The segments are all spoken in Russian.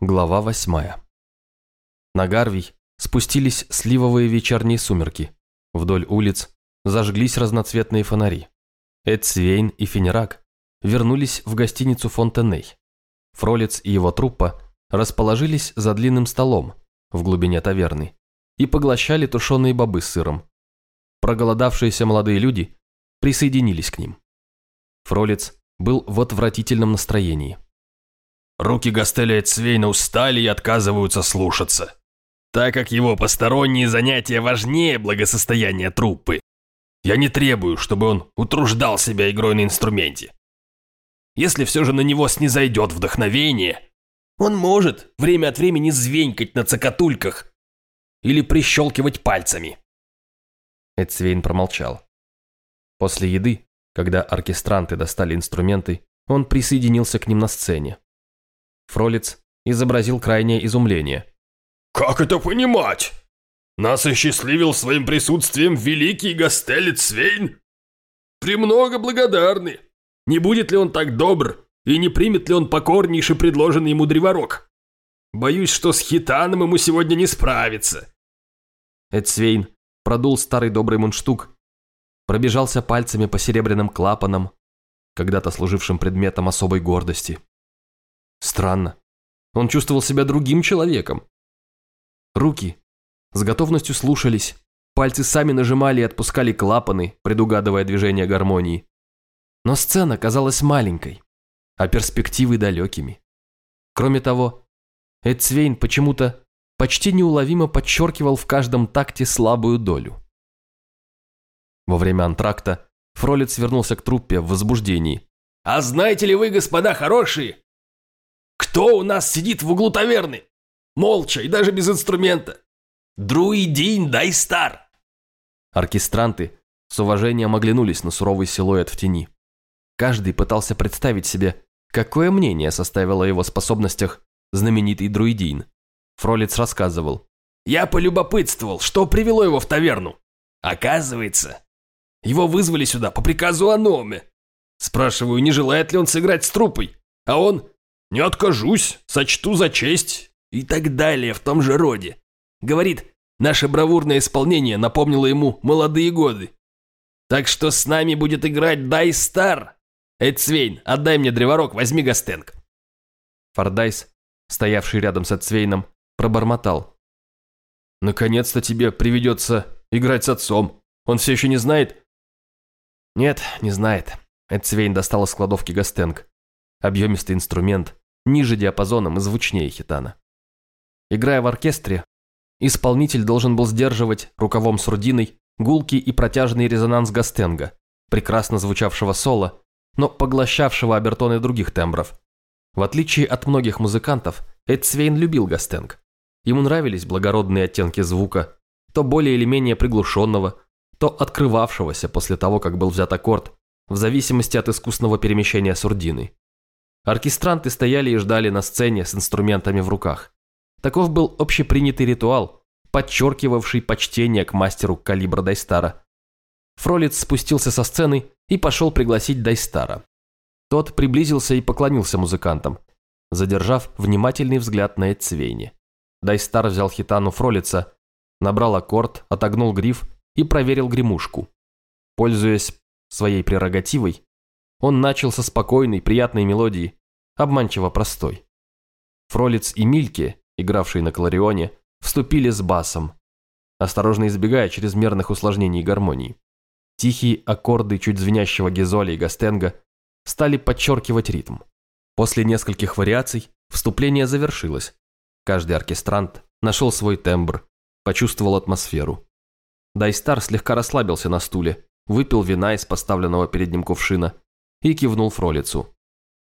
Глава восьмая. На Гарвий спустились сливовые вечерние сумерки. Вдоль улиц зажглись разноцветные фонари. Эд Свейн и Фенерак вернулись в гостиницу Фонтеней. Фролец и его труппа расположились за длинным столом в глубине таверны и поглощали тушеные бобы с сыром. Проголодавшиеся молодые люди присоединились к ним. Фролец был в отвратительном настроении. Руки Гастеля Эцвейна устали и отказываются слушаться, так как его посторонние занятия важнее благосостояния труппы. Я не требую, чтобы он утруждал себя игрой на инструменте. Если все же на него снизойдет вдохновение, он может время от времени звенькать на цокотульках или прищелкивать пальцами. Эцвейн промолчал. После еды, когда оркестранты достали инструменты, он присоединился к ним на сцене. Фролец изобразил крайнее изумление. «Как это понимать? Нас осчастливил своим присутствием великий Гастелец Свейн? Премного благодарны. Не будет ли он так добр, и не примет ли он покорнейший предложенный ему древорог? Боюсь, что с хитаном ему сегодня не справиться». Эдсвейн продул старый добрый мундштук, пробежался пальцами по серебряным клапанам, когда-то служившим предметом особой гордости. Странно. Он чувствовал себя другим человеком. Руки с готовностью слушались, пальцы сами нажимали и отпускали клапаны, предугадывая движение гармонии. Но сцена казалась маленькой, а перспективы далекими. Кроме того, Эдсвейн почему-то почти неуловимо подчеркивал в каждом такте слабую долю. Во время антракта Фролец вернулся к труппе в возбуждении. «А знаете ли вы, господа хорошие, кто у нас сидит в углу таверны? Молча и даже без инструмента. Друидин Дайстар. Оркестранты с уважением оглянулись на суровый силуэт в тени. Каждый пытался представить себе, какое мнение составило о его способностях знаменитый друидин. Фролец рассказывал. «Я полюбопытствовал, что привело его в таверну. Оказывается, его вызвали сюда по приказу Аноме. Спрашиваю, не желает ли он сыграть с трупой, а он не откажусь, сочту за честь и так далее в том же роде. Говорит, наше бравурное исполнение напомнило ему молодые годы. Так что с нами будет играть Дай Стар. Эдсвейн, отдай мне древорог, возьми Гастенг. Фордайс, стоявший рядом с Эдсвейном, пробормотал. Наконец-то тебе приведется играть с отцом. Он все еще не знает? Нет, не знает. Эдсвейн достал из кладовки Гастенг. Объемистый инструмент, ниже диапазоном и звучнее хитана. Играя в оркестре, исполнитель должен был сдерживать рукавом сурдиной гулкий и протяжный резонанс гастенга, прекрасно звучавшего соло, но поглощавшего обертоны других тембров. В отличие от многих музыкантов, Эд Свейн любил гастенг. Ему нравились благородные оттенки звука, то более или менее приглушенного, то открывавшегося после того, как был взят аккорд, в зависимости от искусного перемещения сурдины. Оркестранты стояли и ждали на сцене с инструментами в руках. Таков был общепринятый ритуал, подчеркивавший почтение к мастеру калибра Дайстара. Фролиц спустился со сцены и пошел пригласить Дайстара. Тот приблизился и поклонился музыкантам, задержав внимательный взгляд на Эцвейне. Дайстар взял хитану Фролица, набрал аккорд, отогнул гриф и проверил гремушку. Пользуясь своей прерогативой, он начал со спокойной, приятной мелодии, обманчиво простой. Фролиц и Мильке, игравшие на кларионе, вступили с басом, осторожно избегая чрезмерных усложнений гармонии. Тихие аккорды чуть звенящего гизоля и гастенга стали подчеркивать ритм. После нескольких вариаций вступление завершилось. Каждый оркестрант нашел свой тембр, почувствовал атмосферу. Дайстар слегка расслабился на стуле, выпил вина из поставленного перед ним кувшина и кивнул Фролицу.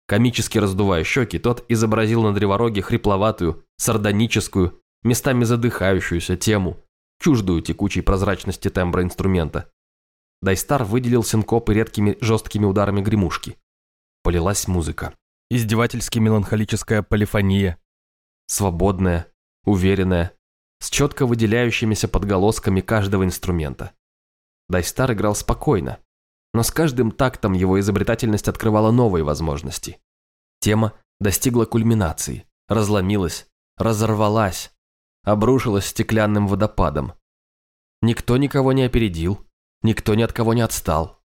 Комически раздувая щеки, тот изобразил на древороге хрипловатую, сардоническую, местами задыхающуюся тему, чуждую текучей прозрачности тембра инструмента. Дайстар выделил синкопы редкими жесткими ударами гремушки. Полилась музыка. Издевательски-меланхолическая полифония. Свободная, уверенная, с четко выделяющимися подголосками каждого инструмента. Дайстар играл спокойно, но с каждым тактом его изобретательность открывала новые возможности. Тема достигла кульминации, разломилась, разорвалась, обрушилась стеклянным водопадом. Никто никого не опередил, никто ни от кого не отстал.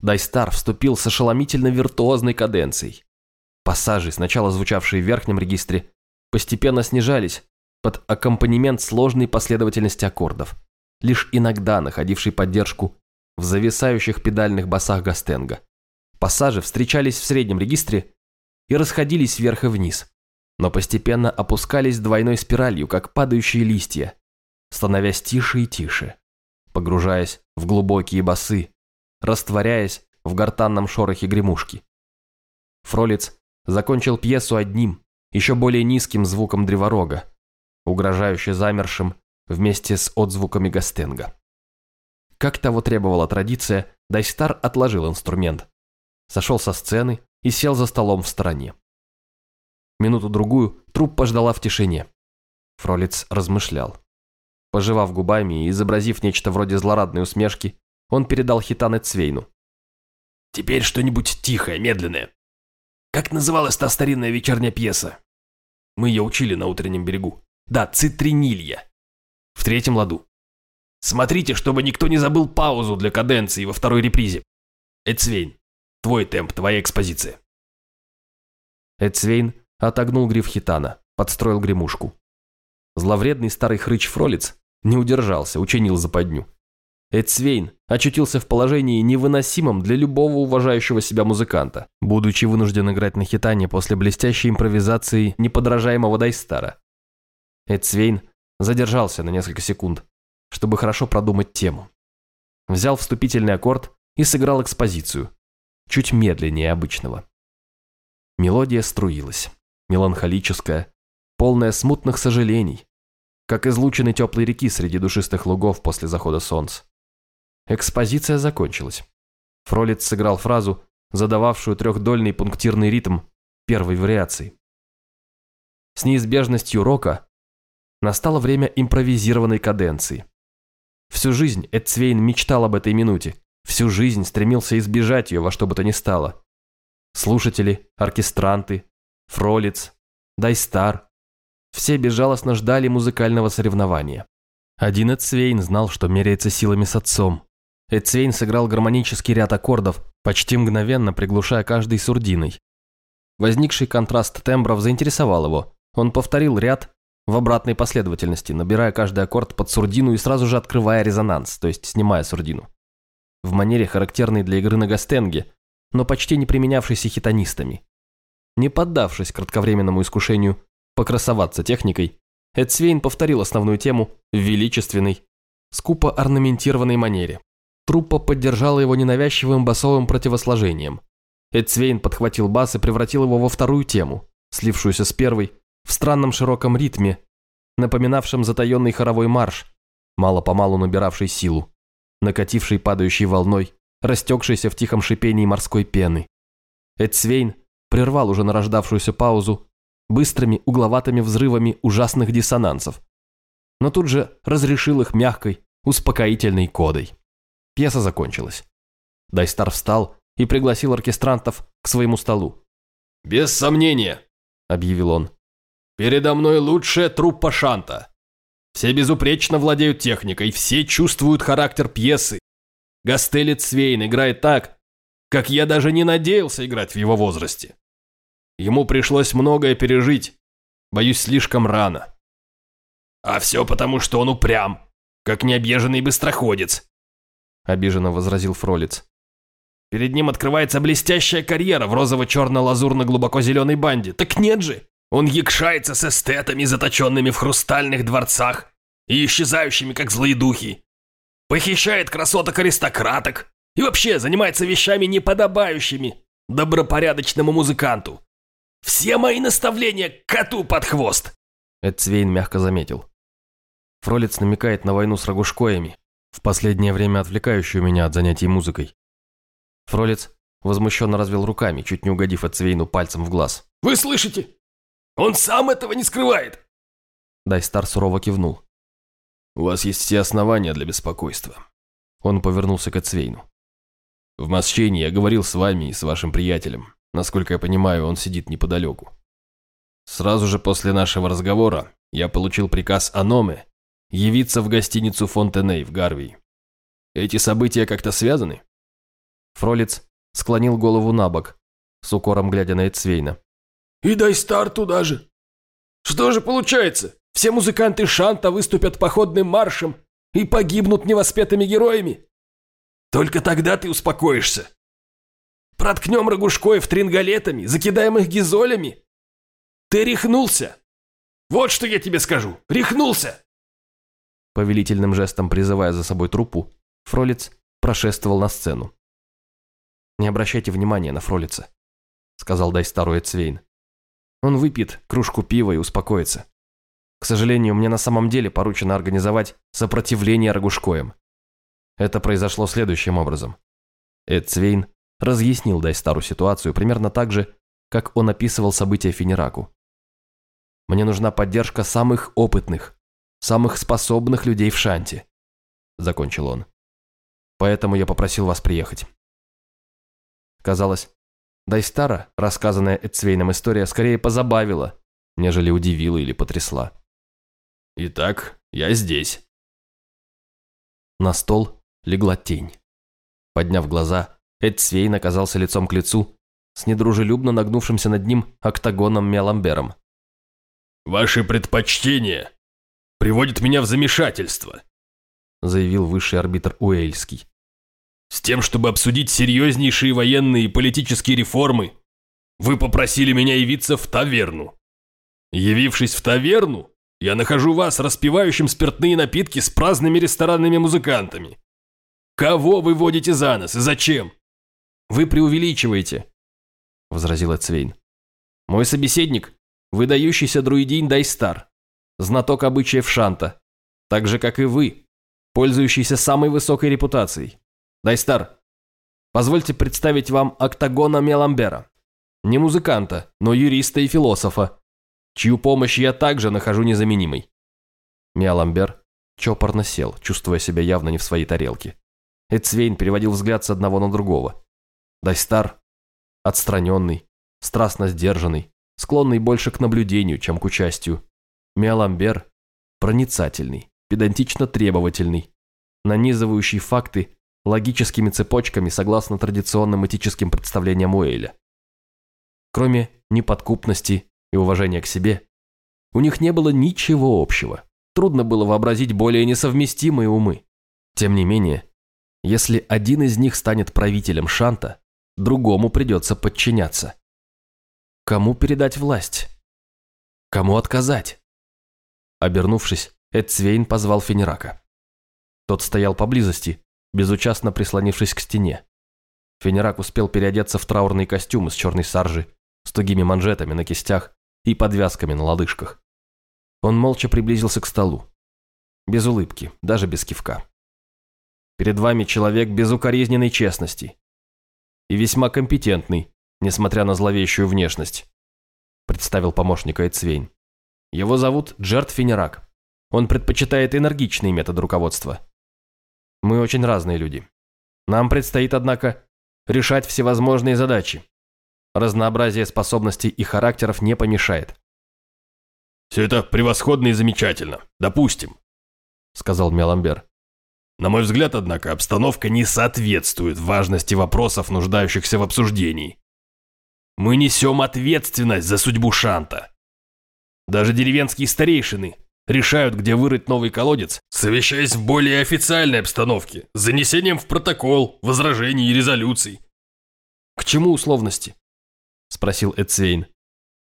Дайстар вступил с ошеломительно виртуозной каденцией. Пассажи, сначала звучавшие в верхнем регистре, постепенно снижались под аккомпанемент сложной последовательности аккордов, лишь иногда находивший поддержку в зависающих педальных басах Гастенга. Пассажи встречались в среднем регистре и расходились вверх и вниз, но постепенно опускались двойной спиралью, как падающие листья, становясь тише и тише, погружаясь в глубокие басы, растворяясь в гортанном шорохе гремушки. Фролиц закончил пьесу одним, еще более низким звуком древорога, угрожающе замершим вместе с отзвуками Гастенга. Как того требовала традиция, Дайстар отложил инструмент, сошел со сцены и сел за столом в стороне. Минуту-другую труппа ждала в тишине. Фролиц размышлял. Пожевав губами и изобразив нечто вроде злорадной усмешки, он передал хитаны Цвейну. «Теперь что-нибудь тихое, медленное. Как называлась та старинная вечерняя пьеса? Мы ее учили на утреннем берегу. Да, цитринилья. В третьем ладу. Смотрите, чтобы никто не забыл паузу для каденции во второй репризе. Эцвейн, твой темп, твоя экспозиция. Эцвейн отогнул гриф хитана, подстроил гремушку. Зловредный старый хрыч Фролиц не удержался, учинил западню. Эцвейн очутился в положении невыносимом для любого уважающего себя музыканта, будучи вынужден играть на хитане после блестящей импровизации неподражаемого Дайстара. Эцвейн задержался на несколько секунд, чтобы хорошо продумать тему. Взял вступительный аккорд и сыграл экспозицию, чуть медленнее обычного. Мелодия струилась, меланхолическая, полная смутных сожалений, как излучины теплой реки среди душистых лугов после захода солнца. Экспозиция закончилась. Фролиц сыграл фразу, задававшую трехдольный пунктирный ритм первой вариации. С неизбежностью рока настало время импровизированной каденции. Всю жизнь Эдцвейн мечтал об этой минуте, всю жизнь стремился избежать ее во что бы то ни стало. Слушатели, оркестранты, Фролиц, Дайстар – все безжалостно ждали музыкального соревнования. Один Эдцвейн знал, что меряется силами с отцом, Эцвейн сыграл гармонический ряд аккордов, почти мгновенно приглушая каждый сурдиной. Возникший контраст тембров заинтересовал его. Он повторил ряд в обратной последовательности, набирая каждый аккорд под сурдину и сразу же открывая резонанс, то есть снимая сурдину. В манере, характерной для игры на гастенге, но почти не применявшейся хитонистами. Не поддавшись кратковременному искушению покрасоваться техникой, Эдсвейн повторил основную тему в величественной, скупо орнаментированной манере. Труппа поддержала его ненавязчивым басовым противосложением. Эдсвейн подхватил бас и превратил его во вторую тему, слившуюся с первой, в странном широком ритме, напоминавшем затаенный хоровой марш, мало-помалу набиравший силу, накативший падающей волной, растекшийся в тихом шипении морской пены. Эдсвейн прервал уже нарождавшуюся паузу быстрыми угловатыми взрывами ужасных диссонансов, но тут же разрешил их мягкой, успокоительной кодой. Пьеса закончилась. Дайстар встал и пригласил оркестрантов к своему столу. «Без сомнения», – объявил он. «Передо мной лучшая труппа Шанта. Все безупречно владеют техникой, все чувствуют характер пьесы. Гастелец Свейн играет так, как я даже не надеялся играть в его возрасте. Ему пришлось многое пережить, боюсь, слишком рано. А все потому, что он упрям, как необъезженный быстроходец, – обиженно возразил Фролиц. «Перед ним открывается блестящая карьера в розово-черно-лазурно-глубоко-зеленой банде. Так нет же! Он якшается с эстетами, заточенными в хрустальных дворцах и исчезающими, как злые духи. Похищает красоток-аристократок и вообще занимается вещами неподобающими добропорядочному музыканту. Все мои наставления коту под хвост!» Эдцвейн мягко заметил. Фролиц намекает на войну с рогушкоями, в последнее время отвлекающую меня от занятий музыкой. Фролец возмущенно развел руками, чуть не угодив от Цвейну пальцем в глаз. «Вы слышите? Он сам этого не скрывает!» Дайстар сурово кивнул. «У вас есть все основания для беспокойства». Он повернулся к Эцвейну. «В Масчении я говорил с вами и с вашим приятелем. Насколько я понимаю, он сидит неподалеку. Сразу же после нашего разговора я получил приказ Аноме явиться в гостиницу Фонтеней в Гарвии. Эти события как-то связаны? Фролиц склонил голову на бок, с укором глядя на Эцвейна. «И дай стар туда же. Что же получается? Все музыканты Шанта выступят походным маршем и погибнут невоспетыми героями? Только тогда ты успокоишься. Проткнем Рогушкоев трингалетами, закидаем их гизолями. Ты рехнулся. Вот что я тебе скажу. Рехнулся!» Повелительным жестом призывая за собой трупу, Фролиц прошествовал на сцену. «Не обращайте внимания на Фролица», — сказал Дайстару Эцвейн. «Он выпьет кружку пива и успокоится. К сожалению, мне на самом деле поручено организовать сопротивление Рогушкоем. Это произошло следующим образом. Эцвейн разъяснил Дайстару ситуацию примерно так же, как он описывал события Финераку. «Мне нужна поддержка самых опытных, самых способных людей в Шанте», – закончил он. «Поэтому я попросил вас приехать». Казалось, Дайстара, рассказанная Эцвейном история, скорее позабавила, нежели удивила или потрясла. «Итак, я здесь». На стол легла тень. Подняв глаза, Эдсвейн оказался лицом к лицу с недружелюбно нагнувшимся над ним октагоном Меламбером. «Ваши предпочтения приводят меня в замешательство», заявил высший арбитр Уэльский. «С тем, чтобы обсудить серьезнейшие военные и политические реформы, вы попросили меня явиться в таверну. Явившись в таверну, я нахожу вас распивающим спиртные напитки с праздными ресторанными музыкантами. Кого вы водите за нос и зачем? «Вы преувеличиваете», – возразил Эцвейн. «Мой собеседник – выдающийся друидин Дайстар, знаток обычаев Шанта, так же, как и вы, пользующийся самой высокой репутацией. Дайстар, позвольте представить вам Октагона Меламбера, не музыканта, но юриста и философа, чью помощь я также нахожу незаменимой». Меламбер чопорно сел, чувствуя себя явно не в своей тарелке. Эцвейн переводил взгляд с одного на другого. Дайстар отстраненный, страстно сдержанный, склонный больше к наблюдению, чем к участию. Миаламбер проницательный, педантично требовательный, нанизывающий факты логическими цепочками согласно традиционным этическим представлениям Уэйля. Кроме неподкупности и уважения к себе, у них не было ничего общего. Трудно было вообразить более несовместимые умы. Тем не менее, если один из них станет правителем Шанта, другому придется подчиняться. Кому передать власть? Кому отказать? Обернувшись, Эдцвейн позвал Фенерака. Тот стоял поблизости, безучастно прислонившись к стене. Фенерак успел переодеться в траурный костюм из черной саржи, с тугими манжетами на кистях и подвязками на лодыжках. Он молча приблизился к столу. Без улыбки, даже без кивка. Перед вами человек безукоризненной честности, и весьма компетентный, несмотря на зловещую внешность», представил помощника Эцвейн. «Его зовут Джерт Финерак. Он предпочитает энергичный метод руководства. Мы очень разные люди. Нам предстоит, однако, решать всевозможные задачи. Разнообразие способностей и характеров не помешает». «Все это превосходно и замечательно. Допустим», — сказал Меламбер. На мой взгляд, однако, обстановка не соответствует важности вопросов, нуждающихся в обсуждении. Мы несем ответственность за судьбу Шанта. Даже деревенские старейшины решают, где вырыть новый колодец, совещаясь в более официальной обстановке, с занесением в протокол, возражений и резолюций. «К чему условности?» – спросил Эцвейн.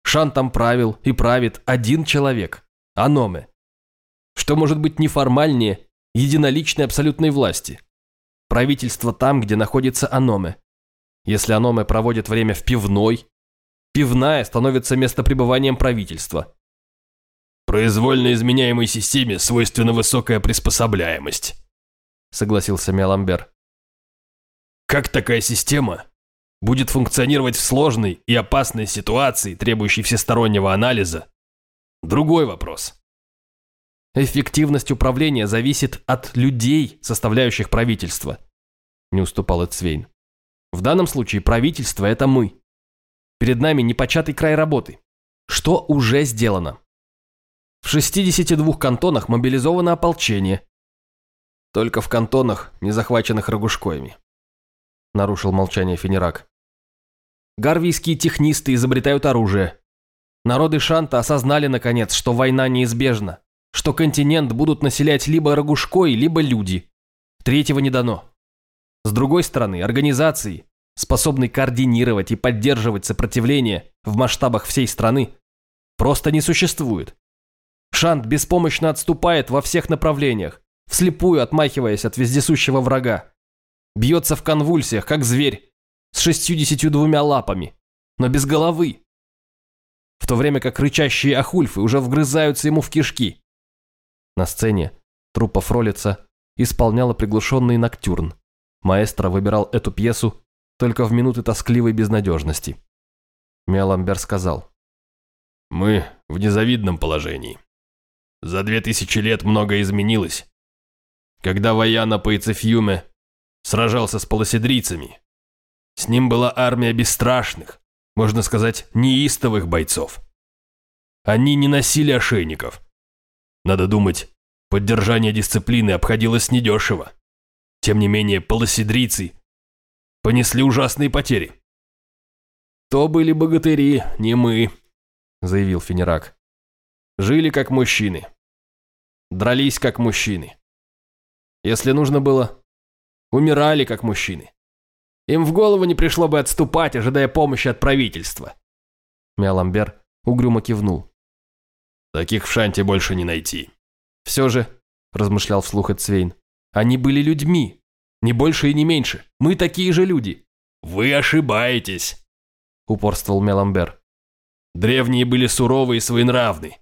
«Шантом правил и правит один человек – Аноме. Что может быть неформальнее единоличной абсолютной власти. Правительство там, где находится Аноме. Если Аноме проводит время в пивной, пивная становится местопребыванием правительства. «Произвольно изменяемой системе свойственна высокая приспособляемость», согласился Меламбер. «Как такая система будет функционировать в сложной и опасной ситуации, требующей всестороннего анализа? Другой вопрос. Эффективность управления зависит от людей, составляющих правительство. Не уступал Эцвейн. В данном случае правительство – это мы. Перед нами непочатый край работы. Что уже сделано? В 62 кантонах мобилизовано ополчение. Только в кантонах, не захваченных Рогушкоями. Нарушил молчание Фенерак. Гарвийские технисты изобретают оружие. Народы Шанта осознали, наконец, что война неизбежна, что континент будут населять либо Рогушкой, либо люди. Третьего не дано. С другой стороны, организации, способные координировать и поддерживать сопротивление в масштабах всей страны, просто не существует. Шант беспомощно отступает во всех направлениях, вслепую отмахиваясь от вездесущего врага. Бьется в конвульсиях, как зверь, с шестьюдесятью двумя лапами, но без головы. В то время как рычащие ахульфы уже вгрызаются ему в кишки. На сцене труппа Фролица исполняла приглушенный ноктюрн. Маэстро выбирал эту пьесу только в минуты тоскливой безнадежности. Меламбер сказал. «Мы в незавидном положении. За две тысячи лет многое изменилось. Когда Ваяна по Ицефьюме сражался с полоседрицами, с ним была армия бесстрашных, можно сказать, неистовых бойцов. Они не носили ошейников. Надо думать, поддержание дисциплины обходилось недешево. Тем не менее, полоседрицы понесли ужасные потери. «То были богатыри, не мы», — заявил Фенерак. «Жили как мужчины. Дрались как мужчины. Если нужно было, умирали как мужчины. Им в голову не пришло бы отступать, ожидая помощи от правительства. Миаламбер угрюмо кивнул. Таких в Шанте больше не найти. Все же, размышлял вслух Эцвейн, они были людьми. Не больше и не меньше. Мы такие же люди. Вы ошибаетесь, упорствовал Меламбер. Древние были суровы и своенравны.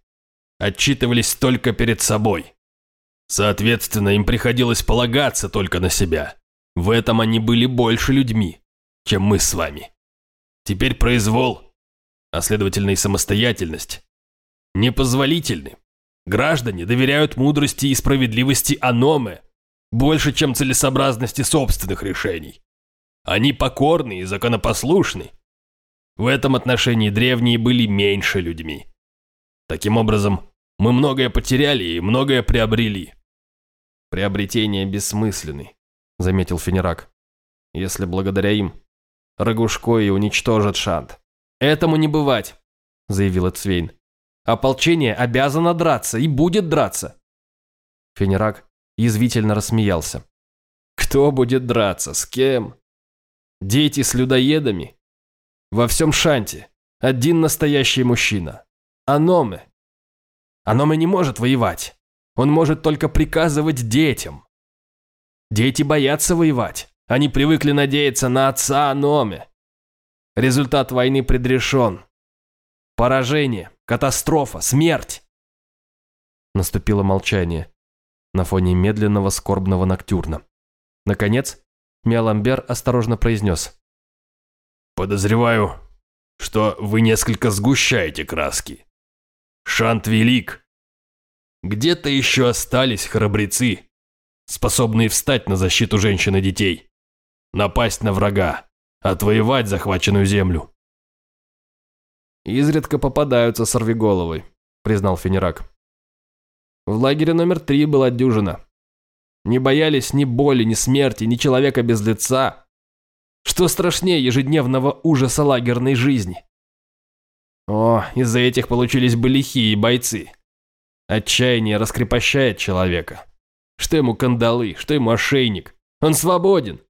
Отчитывались только перед собой. Соответственно, им приходилось полагаться только на себя. В этом они были больше людьми, чем мы с вами. Теперь произвол, а следовательно и самостоятельность, непозволительны. Граждане доверяют мудрости и справедливости Аноме больше, чем целесообразности собственных решений. Они покорны и законопослушны. В этом отношении древние были меньше людьми. Таким образом, мы многое потеряли и многое приобрели. Приобретения бессмысленны заметил Фенерак. «Если благодаря им Рогушко и уничтожат Шант». «Этому не бывать», – заявила Цвейн. «Ополчение обязано драться и будет драться». Фенерак язвительно рассмеялся. «Кто будет драться? С кем?» «Дети с людоедами?» «Во всем Шанте один настоящий мужчина. Аноме. Аноме не может воевать. Он может только приказывать детям. Дети боятся воевать. Они привыкли надеяться на отца Номе. Результат войны предрешен. Поражение, катастрофа, смерть. Наступило молчание на фоне медленного скорбного ноктюрна. Наконец, Миаламбер осторожно произнес. «Подозреваю, что вы несколько сгущаете краски. Шант велик. Где-то еще остались храбрецы, способные встать на защиту женщин и детей, напасть на врага, отвоевать захваченную землю. «Изредка попадаются сорвиголовы», – признал Фенерак. «В лагере номер три была дюжина. Не боялись ни боли, ни смерти, ни человека без лица. Что страшнее ежедневного ужаса лагерной жизни? О, из-за этих получились бы лихие бойцы. Отчаяние раскрепощает человека. Что ему кандалы, что ему ошейник. Он свободен.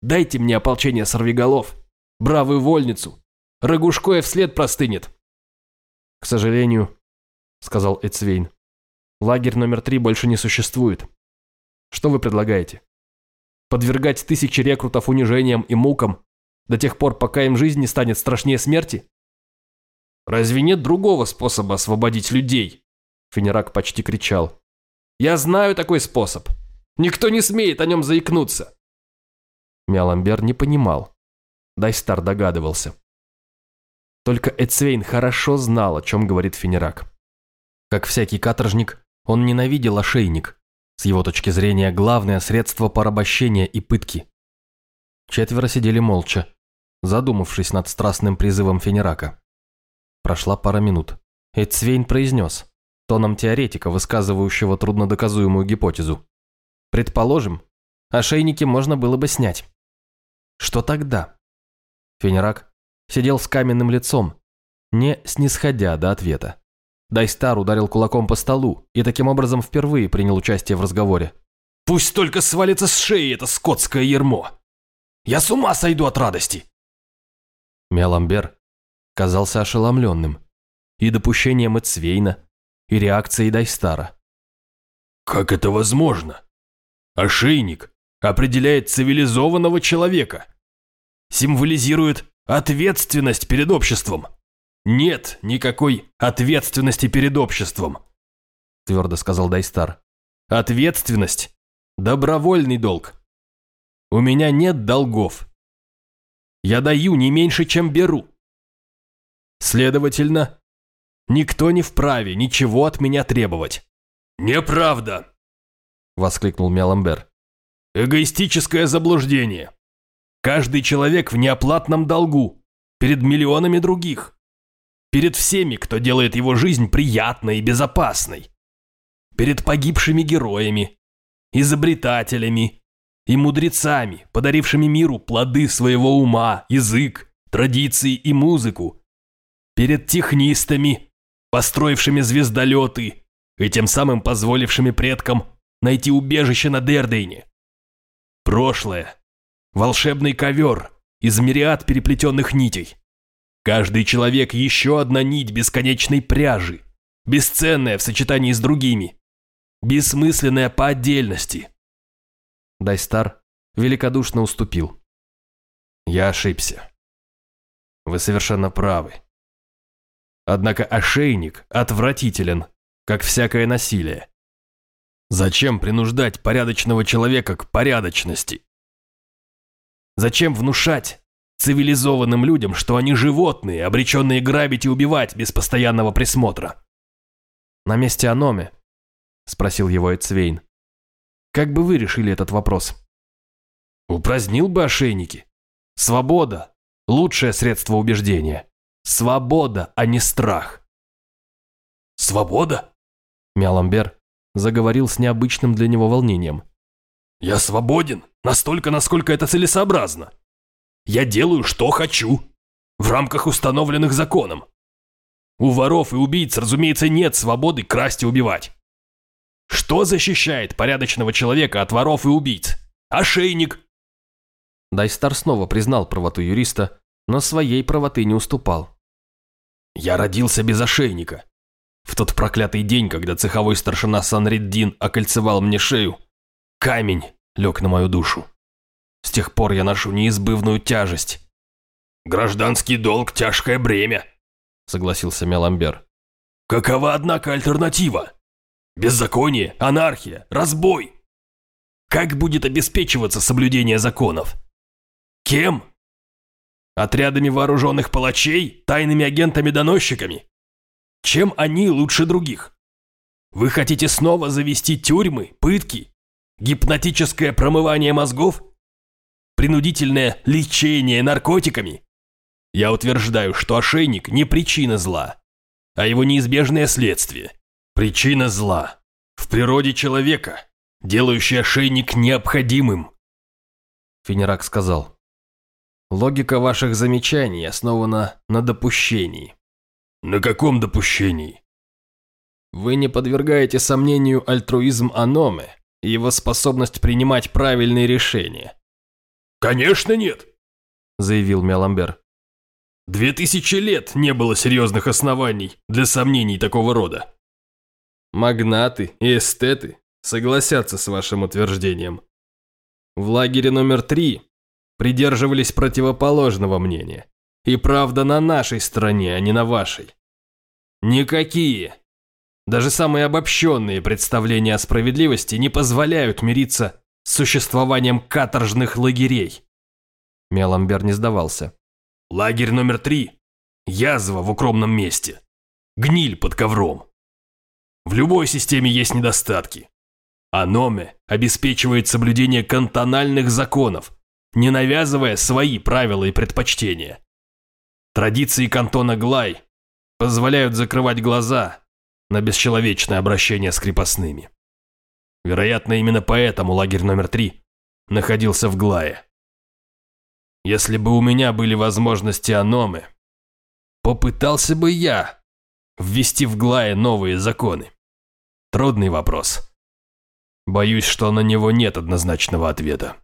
Дайте мне ополчение сорвиголов, бравую вольницу. Рогушкоев след простынет. К сожалению, сказал Эцвейн, лагерь номер три больше не существует. Что вы предлагаете? Подвергать тысячи рекрутов унижениям и мукам до тех пор, пока им жизнь не станет страшнее смерти? Разве нет другого способа освободить людей? Фенерак почти кричал. Я знаю такой способ. Никто не смеет о нем заикнуться. Миаламбер не понимал. Дайстар догадывался. Только Эцвейн хорошо знал, о чем говорит Фенерак. Как всякий каторжник, он ненавидел ошейник. С его точки зрения, главное средство порабощения и пытки. Четверо сидели молча, задумавшись над страстным призывом Фенерака. Прошла пара минут. Эцвейн произнес, тоном теоретика, высказывающего труднодоказуемую гипотезу. Предположим, ошейники можно было бы снять. Что тогда? Фенерак сидел с каменным лицом, не снисходя до ответа. Дайстар ударил кулаком по столу и таким образом впервые принял участие в разговоре. «Пусть только свалится с шеи это скотское ермо! Я с ума сойду от радости!» Меламбер казался ошеломленным и допущением Эцвейна, и реакцией Дайстара. «Как это возможно? Ошейник определяет цивилизованного человека, символизирует ответственность перед обществом. Нет никакой ответственности перед обществом», твердо сказал Дайстар. «Ответственность – добровольный долг. У меня нет долгов. Я даю не меньше, чем беру. Следовательно, никто не вправе ничего от меня требовать. «Неправда!» – воскликнул Меламбер. «Эгоистическое заблуждение. Каждый человек в неоплатном долгу перед миллионами других. Перед всеми, кто делает его жизнь приятной и безопасной. Перед погибшими героями, изобретателями и мудрецами, подарившими миру плоды своего ума, язык, традиции и музыку. Перед технистами, построившими звездолеты и тем самым позволившими предкам найти убежище на Дердейне. Прошлое. Волшебный ковер из мириад переплетенных нитей. Каждый человек еще одна нить бесконечной пряжи, бесценная в сочетании с другими, бессмысленная по отдельности. Дайстар великодушно уступил. Я ошибся. Вы совершенно правы. Однако ошейник отвратителен, как всякое насилие. Зачем принуждать порядочного человека к порядочности? Зачем внушать цивилизованным людям, что они животные, обреченные грабить и убивать без постоянного присмотра? На месте Аноме, спросил его Эцвейн. Как бы вы решили этот вопрос? Упразднил бы ошейники. Свобода – лучшее средство убеждения. Свобода, а не страх. Свобода? Мяламбер заговорил с необычным для него волнением. Я свободен настолько, насколько это целесообразно. Я делаю, что хочу, в рамках установленных законом. У воров и убийц, разумеется, нет свободы красть и убивать. Что защищает порядочного человека от воров и убийц? Ошейник. Дайстар снова признал правоту юриста, но своей правоты не уступал. Я родился без ошейника. В тот проклятый день, когда цеховой старшина Санриддин окольцевал мне шею, камень лег на мою душу. С тех пор я ношу неизбывную тяжесть. Гражданский долг – тяжкое бремя, согласился Меламбер. Какова, однако, альтернатива? Беззаконие, анархия, разбой. Как будет обеспечиваться соблюдение законов? Кем? Отрядами вооруженных палачей, тайными агентами-доносчиками? Чем они лучше других? Вы хотите снова завести тюрьмы, пытки, гипнотическое промывание мозгов? Принудительное лечение наркотиками? Я утверждаю, что ошейник не причина зла, а его неизбежное следствие. Причина зла в природе человека, делающая ошейник необходимым. Фенерак сказал. Логика ваших замечаний основана на допущении. На каком допущении? Вы не подвергаете сомнению альтруизм Аноме и его способность принимать правильные решения. Конечно нет, заявил Меламбер. Две тысячи лет не было серьезных оснований для сомнений такого рода. Магнаты и эстеты согласятся с вашим утверждением. В лагере номер три придерживались противоположного мнения. И правда на нашей стороне, а не на вашей. Никакие, даже самые обобщенные представления о справедливости не позволяют мириться с существованием каторжных лагерей. Меламбер не сдавался. Лагерь номер три – язва в укромном месте. Гниль под ковром. В любой системе есть недостатки. А Номе обеспечивает соблюдение кантональных законов, не навязывая свои правила и предпочтения. Традиции кантона Глай позволяют закрывать глаза на бесчеловечное обращение с крепостными. Вероятно, именно поэтому лагерь номер три находился в Глае. Если бы у меня были возможности аномы, попытался бы я ввести в Глае новые законы. Трудный вопрос. Боюсь, что на него нет однозначного ответа.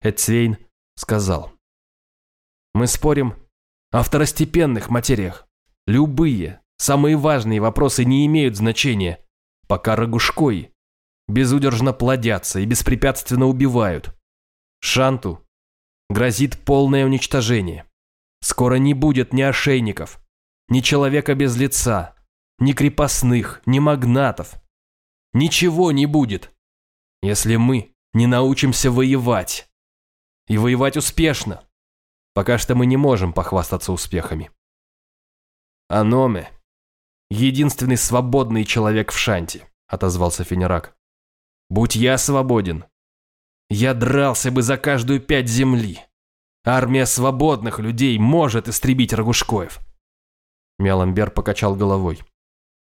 Эдсвейн сказал. Мы спорим о второстепенных материях. Любые, самые важные вопросы не имеют значения, пока рогушкой безудержно плодятся и беспрепятственно убивают. Шанту грозит полное уничтожение. Скоро не будет ни ошейников, ни человека без лица, ни крепостных, ни магнатов. Ничего не будет, если мы не научимся воевать. И воевать успешно. Пока что мы не можем похвастаться успехами. Аноме – единственный свободный человек в Шанте, отозвался Фенерак. Будь я свободен, я дрался бы за каждую пять земли. Армия свободных людей может истребить Рогушкоев. Меламбер покачал головой.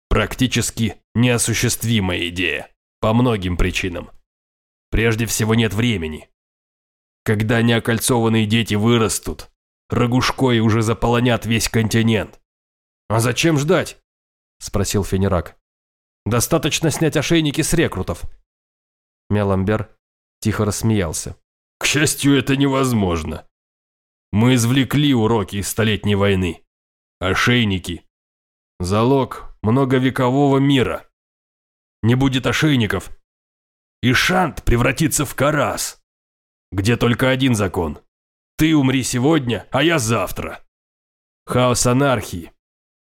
Практически неосуществимая идея. По многим причинам. Прежде всего нет времени. Когда неокольцованные дети вырастут, Рогушкои уже заполонят весь континент. «А зачем ждать?» – спросил Фенерак. «Достаточно снять ошейники с рекрутов». Меламбер тихо рассмеялся. «К счастью, это невозможно. Мы извлекли уроки из Столетней войны. Ошейники – залог многовекового мира. Не будет ошейников, и Шант превратится в Карас, где только один закон. Ты умри сегодня, а я завтра. Хаос анархии,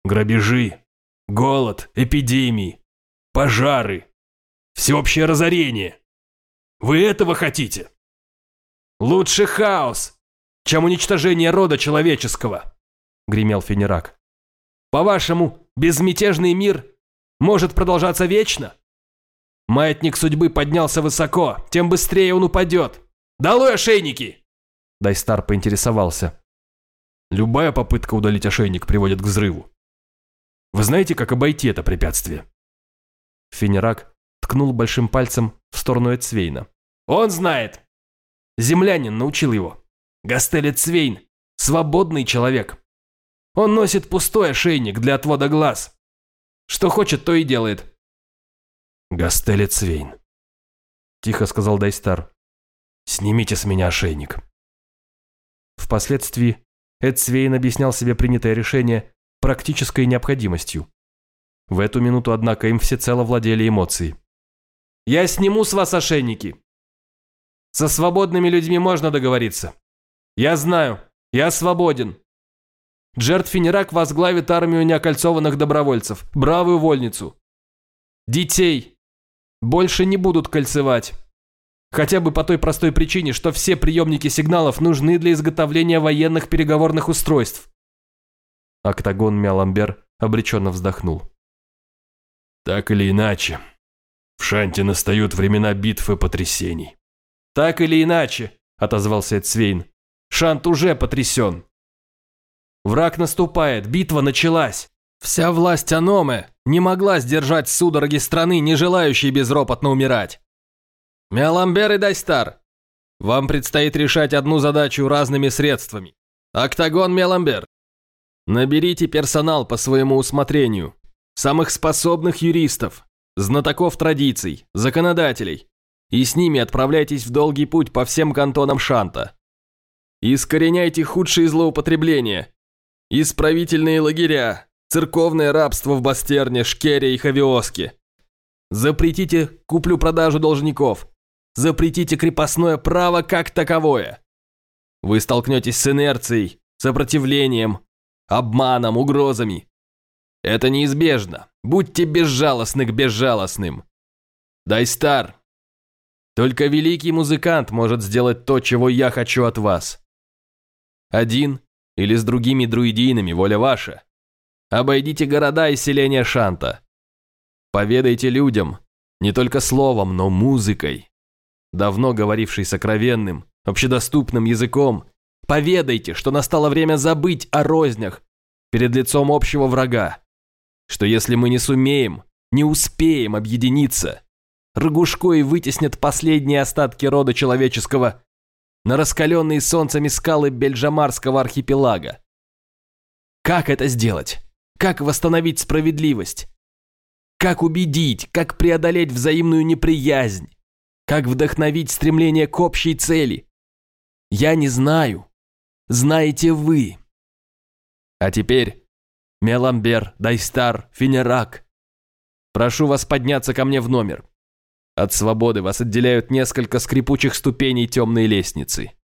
грабежи, голод, эпидемии, пожары, всеобщее разорение. Вы этого хотите? Лучше хаос, чем уничтожение рода человеческого, гремел Фенерак. По-вашему, безмятежный мир может продолжаться вечно? Маятник судьбы поднялся высоко, тем быстрее он упадет. Долой ошейники! Дайстар поинтересовался. Любая попытка удалить ошейник приводит к взрыву. Вы знаете, как обойти это препятствие? Фенерак ткнул большим пальцем в сторону Эцвейна. «Он знает! Землянин научил его. Гастель Эцвейн – свободный человек. Он носит пустой ошейник для отвода глаз. Что хочет, то и делает». «Гастель Эцвейн», – тихо сказал Дайстар. «Снимите с меня ошейник». Впоследствии Эдсвейн объяснял себе принятое решение практической необходимостью. В эту минуту, однако, им всецело владели эмоции. «Я сниму с вас ошейники. Со свободными людьми можно договориться. Я знаю, я свободен. Джерт Финерак возглавит армию неокольцованных добровольцев, бравую вольницу. Детей больше не будут кольцевать. Хотя бы по той простой причине, что все приемники сигналов нужны для изготовления военных переговорных устройств. Октагон Мяламбер обреченно вздохнул. Так или иначе, в Шанте настают времена битв и потрясений. Так или иначе, отозвался Эдсвейн, Шант уже потрясен. Враг наступает, битва началась. Вся власть Аноме не могла сдержать судороги страны, не желающей безропотно умирать. Меламбер и Дайстар, вам предстоит решать одну задачу разными средствами. Октагон Меламбер, наберите персонал по своему усмотрению, самых способных юристов, знатоков традиций, законодателей, и с ними отправляйтесь в долгий путь по всем кантонам Шанта. Искореняйте худшие злоупотребления, исправительные лагеря, церковное рабство в Бастерне, Шкере и Хавиоске. Запретите куплю-продажу должников, запретите крепостное право как таковое. Вы столкнетесь с инерцией, сопротивлением, обманом, угрозами. Это неизбежно. Будьте безжалостны к безжалостным. Дай стар. Только великий музыкант может сделать то, чего я хочу от вас. Один или с другими друидинами, воля ваша. Обойдите города и селения Шанта. Поведайте людям, не только словом, но музыкой давно говоривший сокровенным, общедоступным языком, поведайте, что настало время забыть о рознях перед лицом общего врага, что если мы не сумеем, не успеем объединиться, Рогушкой вытеснят последние остатки рода человеческого на раскаленные солнцами скалы Бельджамарского архипелага. Как это сделать? Как восстановить справедливость? Как убедить, как преодолеть взаимную неприязнь? Как вдохновить стремление к общей цели? Я не знаю. Знаете вы. А теперь, Меламбер, Дайстар, Финерак, прошу вас подняться ко мне в номер. От свободы вас отделяют несколько скрипучих ступеней темной лестницы.